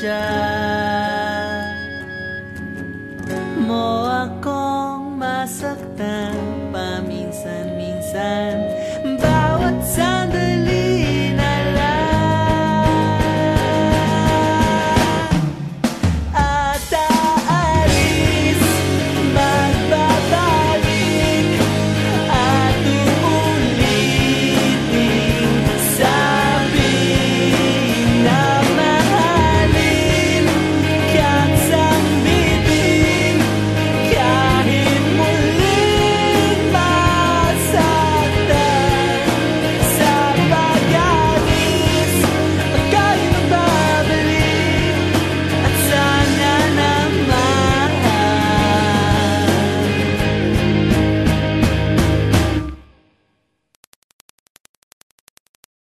家。